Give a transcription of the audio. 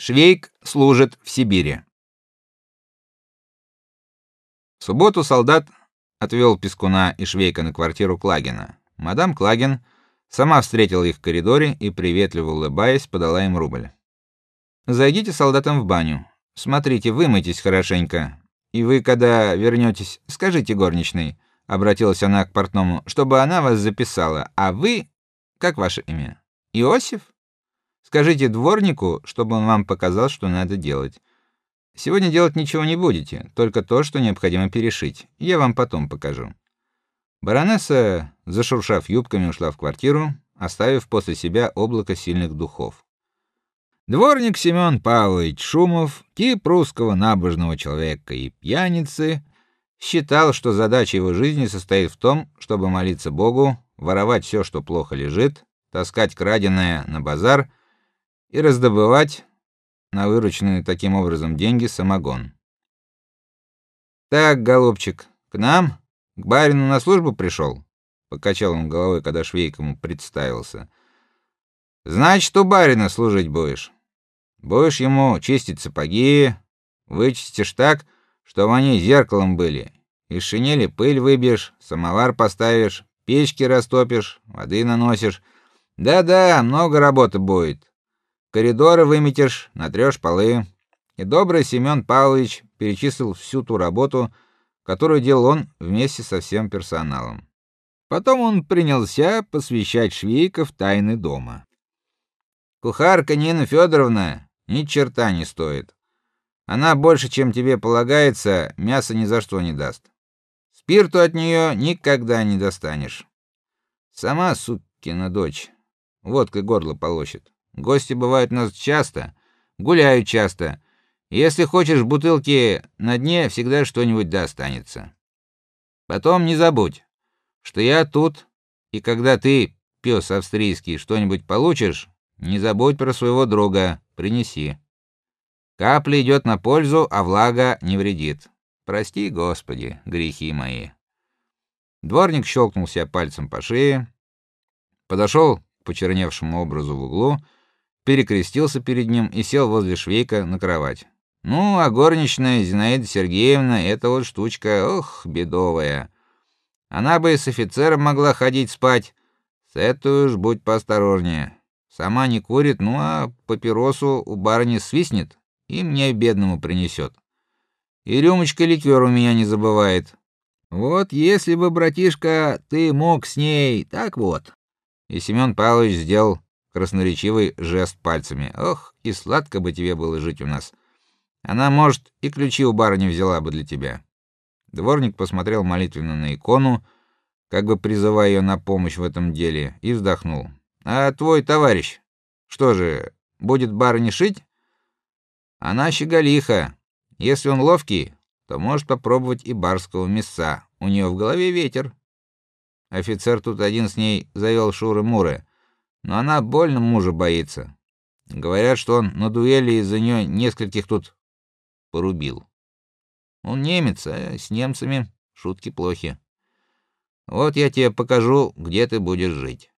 Швейк служит в Сибири. В субботу солдат отвел Пескуна и Швейка на квартиру Клагина. Мадам Клагин сама встретила их в коридоре и приветливо улыбаясь подала им рубль. Зайдите солдатам в баню. Смотрите, вымойтесь хорошенько. И вы, когда вернетесь, скажите горничной, обратилась она к портному, чтобы она вас записала. А вы, как ваше имя? Иосиф? Скажите дворнику, чтобы он вам показал, что надо делать. Сегодня делать ничего не будете, только то, что необходимо перешить. Я вам потом покажу. Баронесса, зашуршав юбками, ушла в квартиру, оставив после себя облако сильных духов. Дворник Семен Павлович Шумов, тип русского набожного человека и пьяницы, считал, что задача его жизни состоит в том, чтобы молиться Богу, воровать все, что плохо лежит, таскать краденое на базар и раздобывать на вырученные таким образом деньги самогон. Так, голубчик, к нам, к барину на службу пришел?» — покачал он головой, когда швейк ему представился. Значит, у барина служить будешь. Будешь ему чистить сапоги, вычистишь так, чтобы они зеркалом были. Из шинели пыль выбьешь, самовар поставишь, печки растопишь, воды наносишь. Да-да, много работы будет. Коридоры выметишь, натрешь полы. И добрый Семен Павлович перечислил всю ту работу, которую делал он вместе со всем персоналом. Потом он принялся посвящать швейков тайны дома. Кухарка Нина Федоровна ни черта не стоит. Она больше, чем тебе полагается, мяса ни за что не даст. Спирту от нее никогда не достанешь. Сама суккина дочь. Водкой горло полощет. Гости бывают у нас часто, гуляют часто. Если хочешь бутылки на дне, всегда что-нибудь да останется. Потом не забудь, что я тут, и когда ты, пес австрийский, что-нибудь получишь, не забудь про своего друга, принеси. Капля идет на пользу, а влага не вредит. Прости, Господи, грехи мои. Дворник щелкнул себя пальцем по шее, подошел к почерневшему образу в углу перекрестился перед ним и сел возле швейка на кровать. Ну, а горничная Зинаида Сергеевна это вот штучка, ох, бедовая. Она бы и с офицером могла ходить спать. С этой уж будь поосторожнее. Сама не курит, ну а папиросу у барыни свистнет и мне бедному принесет. И рюмочка ликера у меня не забывает. Вот если бы, братишка, ты мог с ней, так вот. И Семен Павлович сделал красноречивый жест пальцами. Ох, и сладко бы тебе было жить у нас. Она, может, и ключи у барыни взяла бы для тебя. Дворник посмотрел молитвенно на икону, как бы призывая ее на помощь в этом деле, и вздохнул. А твой товарищ, что же, будет барыне шить? Она щеголиха. Если он ловкий, то может попробовать и барского мяса. У нее в голове ветер. Офицер тут один с ней завел шуры-муры но она больно мужа боится. Говорят, что он на дуэли из-за нее нескольких тут порубил. Он немец, а с немцами шутки плохи. Вот я тебе покажу, где ты будешь жить.